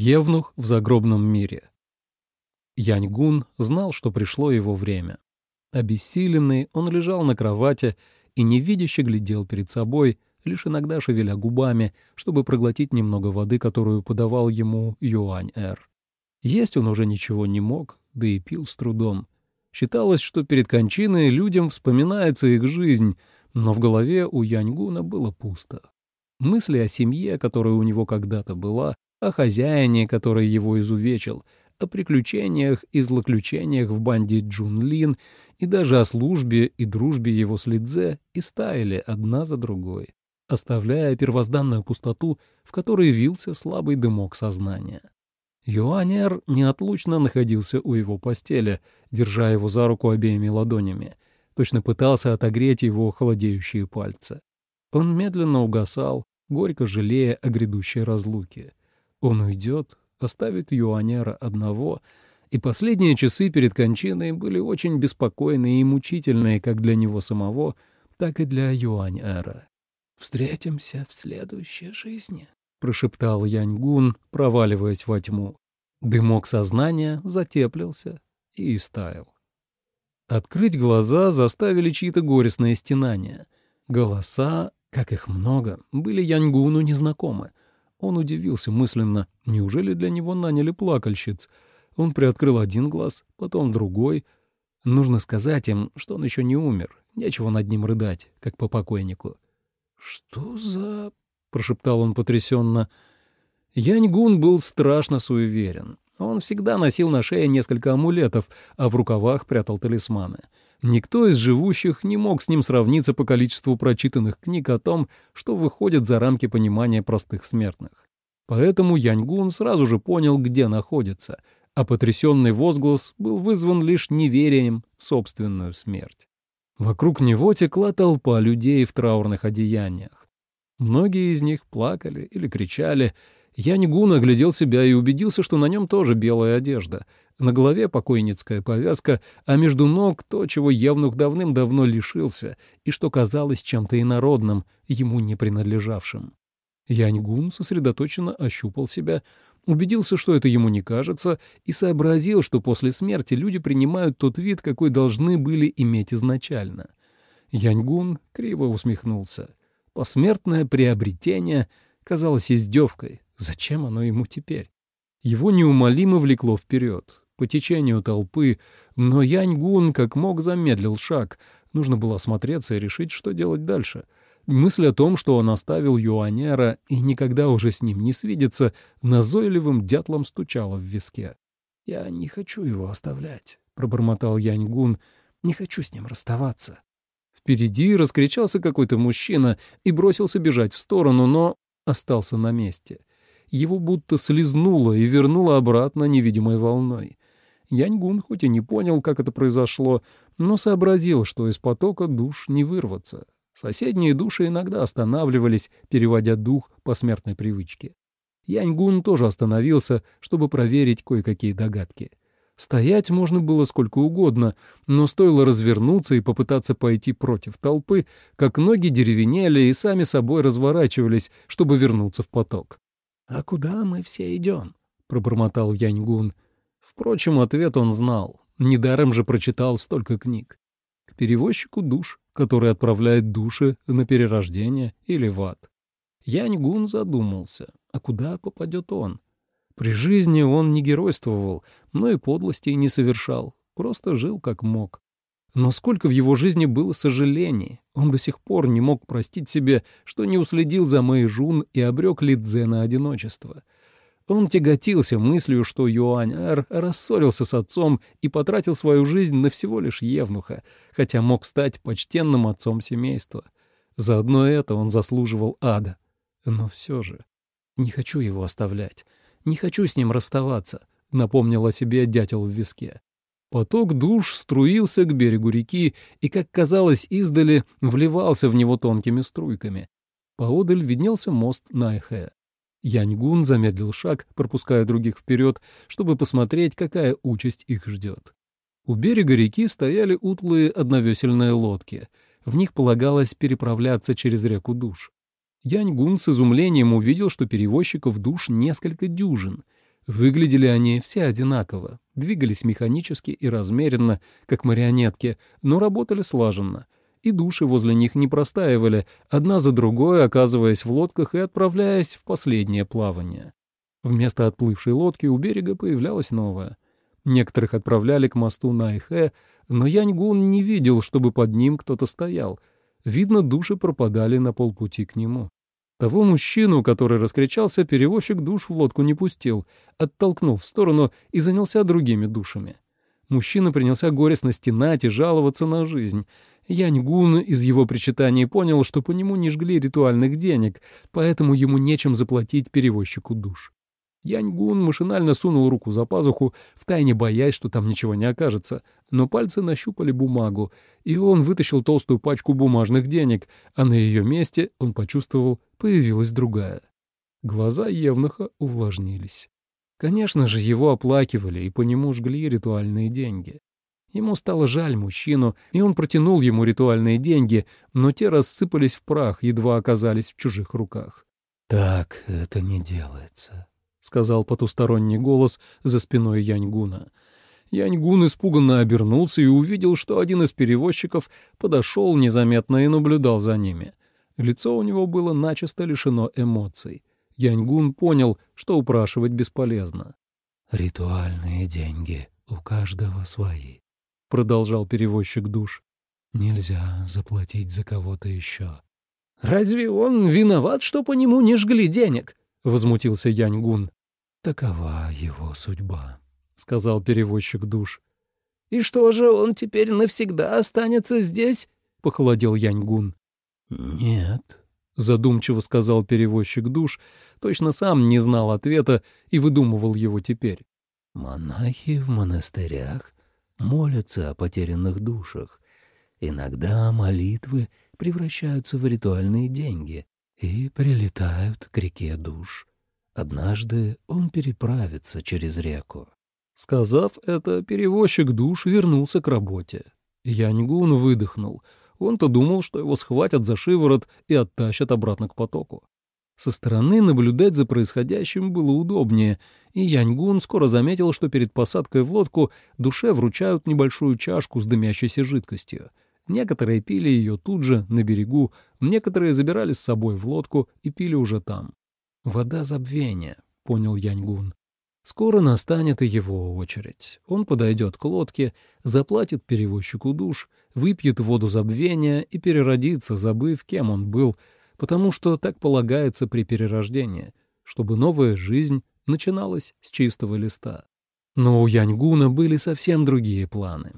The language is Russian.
Евнух в загробном мире. Яньгун знал, что пришло его время. Обессиленный, он лежал на кровати и невидяще глядел перед собой, лишь иногда шевеля губами, чтобы проглотить немного воды, которую подавал ему Юань-Эр. Есть он уже ничего не мог, да и пил с трудом. Считалось, что перед кончиной людям вспоминается их жизнь, но в голове у Яньгуна было пусто. Мысли о семье, которая у него когда-то была, о хозяине, который его изувечил, о приключениях и злоключениях в банде Джун Лин и даже о службе и дружбе его с Лидзе и стаяли одна за другой, оставляя первозданную пустоту, в которой вился слабый дымок сознания. Юанер неотлучно находился у его постели, держа его за руку обеими ладонями, точно пытался отогреть его холодеющие пальцы. Он медленно угасал, горько жалея о грядущей разлуке. Он уйдет, оставит Юанера одного, и последние часы перед кончиной были очень беспокойные и мучительные как для него самого, так и для Юаньэра. «Встретимся в следующей жизни», — прошептал Яньгун, проваливаясь во тьму. Дымок сознания затеплился и истаял. Открыть глаза заставили чьи-то горестные стенания. Голоса, как их много, были Яньгуну незнакомы. Он удивился мысленно, неужели для него наняли плакальщиц? Он приоткрыл один глаз, потом другой. Нужно сказать им, что он еще не умер, нечего над ним рыдать, как по покойнику. «Что за...» — прошептал он потрясенно. Яньгун был страшно суеверен. Он всегда носил на шее несколько амулетов, а в рукавах прятал талисманы. Никто из живущих не мог с ним сравниться по количеству прочитанных книг о том, что выходит за рамки понимания простых смертных. Поэтому Яньгун сразу же понял, где находится, а потрясенный возглас был вызван лишь неверием в собственную смерть. Вокруг него текла толпа людей в траурных одеяниях. Многие из них плакали или кричали. Яньгун оглядел себя и убедился, что на нем тоже белая одежда, на голове покойницкая повязка, а между ног то, чего Евнух давным-давно лишился, и что казалось чем-то инородным, ему не принадлежавшим. Яньгун сосредоточенно ощупал себя, убедился, что это ему не кажется, и сообразил, что после смерти люди принимают тот вид, какой должны были иметь изначально. Яньгун криво усмехнулся. Посмертное приобретение казалось издевкой. Зачем оно ему теперь? Его неумолимо влекло вперед по течению толпы, но Яньгун как мог замедлил шаг. Нужно было осмотреться и решить, что делать дальше. Мысль о том, что он оставил Юанера и никогда уже с ним не свидится, назойливым дятлом стучала в виске. «Я не хочу его оставлять», — пробормотал Яньгун. «Не хочу с ним расставаться». Впереди раскричался какой-то мужчина и бросился бежать в сторону, но остался на месте. Его будто слезнуло и вернуло обратно невидимой волной. Яньгун хоть и не понял, как это произошло, но сообразил, что из потока душ не вырваться. Соседние души иногда останавливались, переводя дух по смертной привычке. Яньгун тоже остановился, чтобы проверить кое-какие догадки. Стоять можно было сколько угодно, но стоило развернуться и попытаться пойти против толпы, как ноги деревенели и сами собой разворачивались, чтобы вернуться в поток. «А куда мы все идем?» — пробормотал Яньгун. Впрочем, ответ он знал. Недаром же прочитал столько книг. К перевозчику душ, который отправляет души на перерождение или в ад. Яньгун задумался, а куда попадет он? При жизни он не геройствовал, но и подлостей не совершал, просто жил как мог. Но сколько в его жизни было сожалений. Он до сих пор не мог простить себе, что не уследил за Мэйжун и обрек Лидзе на одиночество — он тяготился мыслью, что Юань-Эр рассорился с отцом и потратил свою жизнь на всего лишь Евнуха, хотя мог стать почтенным отцом семейства. Заодно это он заслуживал ада. Но все же не хочу его оставлять, не хочу с ним расставаться, напомнил о себе дятел в виске. Поток душ струился к берегу реки и, как казалось издали, вливался в него тонкими струйками. Поодаль виднелся мост Найхэ. Яньгун замедлил шаг, пропуская других вперед, чтобы посмотреть, какая участь их ждет. У берега реки стояли утлые одновесельные лодки. В них полагалось переправляться через реку Душ. Яньгун с изумлением увидел, что перевозчиков душ несколько дюжин. Выглядели они все одинаково, двигались механически и размеренно, как марионетки, но работали слаженно. И души возле них не простаивали, одна за другой оказываясь в лодках и отправляясь в последнее плавание. Вместо отплывшей лодки у берега появлялась новая. Некоторых отправляли к мосту Найхэ, но Яньгун не видел, чтобы под ним кто-то стоял. Видно, души пропадали на полпути к нему. Того мужчину, который раскричался, перевозчик душ в лодку не пустил, оттолкнул в сторону и занялся другими душами. Мужчина принялся горестно стенать и жаловаться на жизнь. Яньгун из его причитаний понял, что по нему не жгли ритуальных денег, поэтому ему нечем заплатить перевозчику душ. Яньгун машинально сунул руку за пазуху, втайне боясь, что там ничего не окажется, но пальцы нащупали бумагу, и он вытащил толстую пачку бумажных денег, а на ее месте, он почувствовал, появилась другая. Глаза Евнуха увлажнились. Конечно же, его оплакивали, и по нему жгли ритуальные деньги. Ему стало жаль мужчину, и он протянул ему ритуальные деньги, но те рассыпались в прах, едва оказались в чужих руках. «Так это не делается», — сказал потусторонний голос за спиной Яньгуна. Яньгун испуганно обернулся и увидел, что один из перевозчиков подошел незаметно и наблюдал за ними. Лицо у него было начисто лишено эмоций. Яньгун понял, что упрашивать бесполезно. «Ритуальные деньги у каждого свои», — продолжал перевозчик душ. «Нельзя заплатить за кого-то еще». «Разве он виноват, что по нему не жгли денег?» — возмутился Яньгун. «Такова его судьба», — сказал перевозчик душ. «И что же, он теперь навсегда останется здесь?» — похолодел Яньгун. «Нет», — задумчиво сказал перевозчик душ, точно сам не знал ответа и выдумывал его теперь. «Монахи в монастырях молятся о потерянных душах. Иногда молитвы превращаются в ритуальные деньги и прилетают к реке душ. Однажды он переправится через реку. Сказав это, перевозчик душ вернулся к работе. Яньгун выдохнул. Он-то думал, что его схватят за шиворот и оттащат обратно к потоку. Со стороны наблюдать за происходящим было удобнее, и Яньгун скоро заметил, что перед посадкой в лодку душе вручают небольшую чашку с дымящейся жидкостью — Некоторые пили ее тут же, на берегу, некоторые забирали с собой в лодку и пили уже там. «Вода забвения», — понял Яньгун. Скоро настанет и его очередь. Он подойдет к лодке, заплатит перевозчику душ, выпьет воду забвения и переродится, забыв, кем он был, потому что так полагается при перерождении, чтобы новая жизнь начиналась с чистого листа. Но у Яньгуна были совсем другие планы.